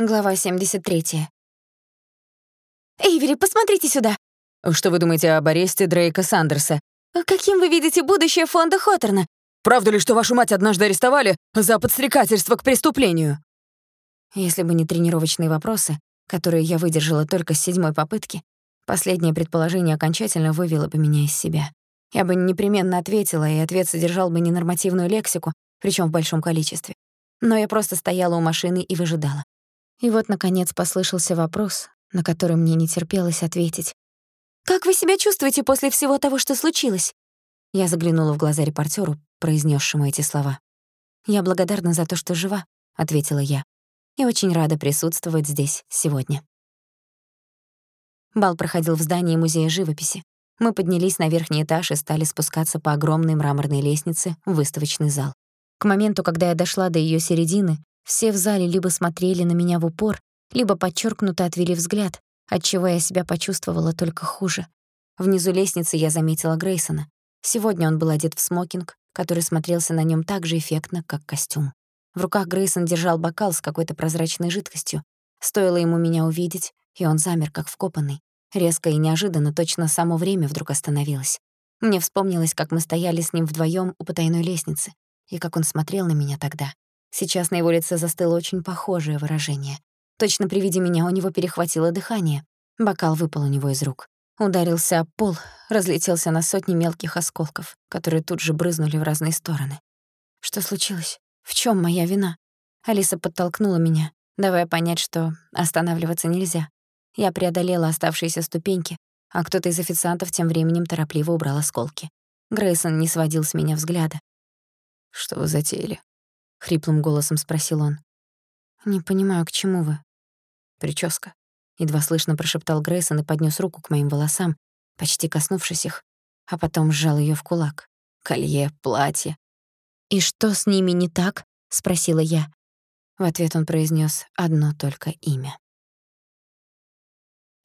Глава 73. «Эйвери, посмотрите сюда!» «Что вы думаете об аресте Дрейка Сандерса?» «Каким вы видите будущее фонда Хоттерна?» «Правда ли, что вашу мать однажды арестовали за подстрекательство к преступлению?» Если бы не тренировочные вопросы, которые я выдержала только с седьмой попытки, последнее предположение окончательно вывело бы меня из себя. Я бы непременно ответила, и ответ содержал бы ненормативную лексику, причём в большом количестве. Но я просто стояла у машины и выжидала. И вот, наконец, послышался вопрос, на который мне не терпелось ответить. «Как вы себя чувствуете после всего того, что случилось?» Я заглянула в глаза репортёру, произнесшему эти слова. «Я благодарна за то, что жива», — ответила я. «И очень рада присутствовать здесь сегодня». Бал проходил в здании Музея живописи. Мы поднялись на верхний этаж и стали спускаться по огромной мраморной лестнице в выставочный зал. К моменту, когда я дошла до её середины, все в зале либо смотрели на меня в упор, либо подчеркнуто отвели взгляд, отчего я себя почувствовала только хуже. Внизу лестницы я заметила Грейсона. Сегодня он был одет в смокинг, который смотрелся на нем так же эффектно, как костюм. В руках Грейсон держал бокал с какой-то прозрачной жидкостью. Стоило ему меня увидеть, и он замер, как вкопанный. Резко и неожиданно точно само время вдруг остановилось. Мне вспомнилось, как мы стояли с ним вдвоем у потайной лестницы, и как он смотрел на меня тогда. Сейчас на его лице застыло очень похожее выражение. Точно при виде меня у него перехватило дыхание. Бокал выпал у него из рук. Ударился об пол, разлетелся на сотни мелких осколков, которые тут же брызнули в разные стороны. Что случилось? В чем моя вина? Алиса подтолкнула меня, давая понять, что останавливаться нельзя. Я преодолела оставшиеся ступеньки, а кто-то из официантов тем временем торопливо убрал осколки. Грейсон не сводил с меня взгляда. «Что вы затеяли?» — хриплым голосом спросил он. «Не понимаю, к чему вы?» «Прическа», — едва слышно прошептал Грейсон и поднёс руку к моим волосам, почти коснувшись их, а потом сжал её в кулак. «Колье, платье». «И что с ними не так?» — спросила я. В ответ он произнёс одно только имя.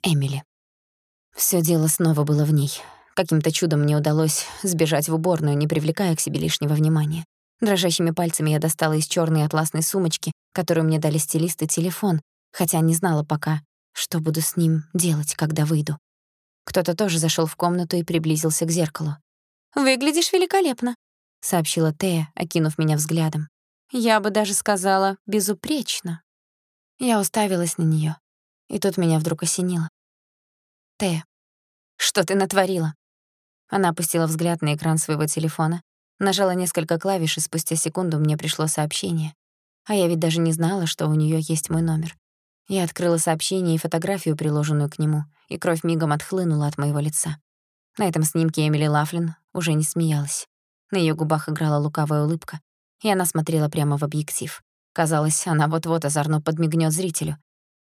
Эмили. Всё дело снова было в ней. Каким-то чудом мне удалось сбежать в уборную, не привлекая к себе лишнего внимания. Дрожащими пальцами я достала из чёрной атласной сумочки, которую мне дали стилисты, телефон, хотя не знала пока, что буду с ним делать, когда выйду. Кто-то тоже зашёл в комнату и приблизился к зеркалу. «Выглядишь великолепно», — сообщила Тея, окинув меня взглядом. «Я бы даже сказала, безупречно». Я уставилась на неё, и тут меня вдруг осенило. «Тея, что ты натворила?» Она опустила взгляд на экран своего телефона, Нажала несколько клавиш, и спустя секунду мне пришло сообщение. А я ведь даже не знала, что у неё есть мой номер. Я открыла сообщение и фотографию, приложенную к нему, и кровь мигом отхлынула от моего лица. На этом снимке Эмили Лафлин уже не смеялась. На её губах играла лукавая улыбка, и она смотрела прямо в объектив. Казалось, она вот-вот озорно подмигнёт зрителю.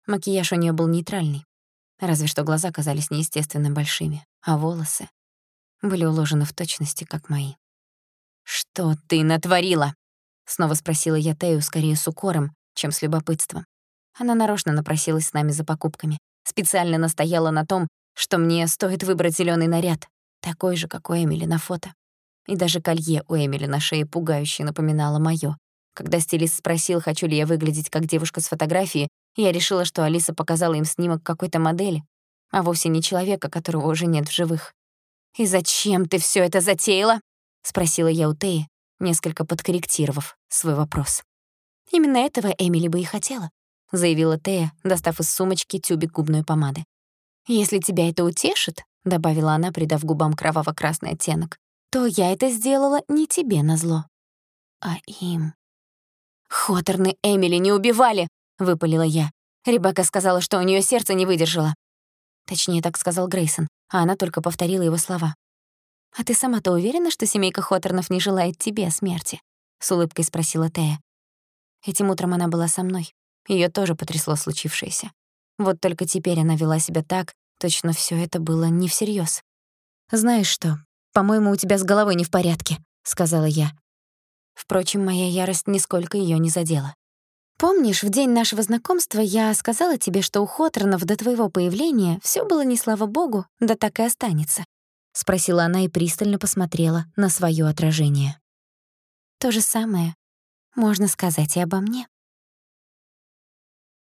Макияж у неё был нейтральный. Разве что глаза казались неестественно большими, а волосы были уложены в точности, как мои. «Что ты натворила?» — снова спросила я Тею скорее с укором, чем с любопытством. Она нарочно напросилась с нами за покупками, специально настояла на том, что мне стоит выбрать зелёный наряд, такой же, как у Эмили на фото. И даже колье у Эмили на шее пугающе напоминало моё. Когда стилист спросил, хочу ли я выглядеть как девушка с фотографии, я решила, что Алиса показала им снимок какой-то модели, а вовсе не человека, которого уже нет в живых. «И зачем ты всё это затеяла?» — спросила я у Теи, несколько подкорректировав свой вопрос. «Именно этого Эмили бы и хотела», — заявила Тея, достав из сумочки тюбик губной помады. «Если тебя это утешит», — добавила она, придав губам кроваво-красный оттенок, «то я это сделала не тебе назло, а им». «Хоторны Эмили не убивали!» — выпалила я. Ребекка сказала, что у неё сердце не выдержало. Точнее, так сказал Грейсон, а она только повторила его слова. «А ты сама-то уверена, что семейка Хоторнов не желает тебе смерти?» — с улыбкой спросила Тея. Этим утром она была со мной. Её тоже потрясло случившееся. Вот только теперь она вела себя так, точно всё это было не всерьёз. «Знаешь что, по-моему, у тебя с головой не в порядке», — сказала я. Впрочем, моя ярость нисколько её не задела. «Помнишь, в день нашего знакомства я сказала тебе, что у Хоторнов до твоего появления всё было не слава богу, да так и останется?» — спросила она и пристально посмотрела на своё отражение. «То же самое можно сказать и обо мне».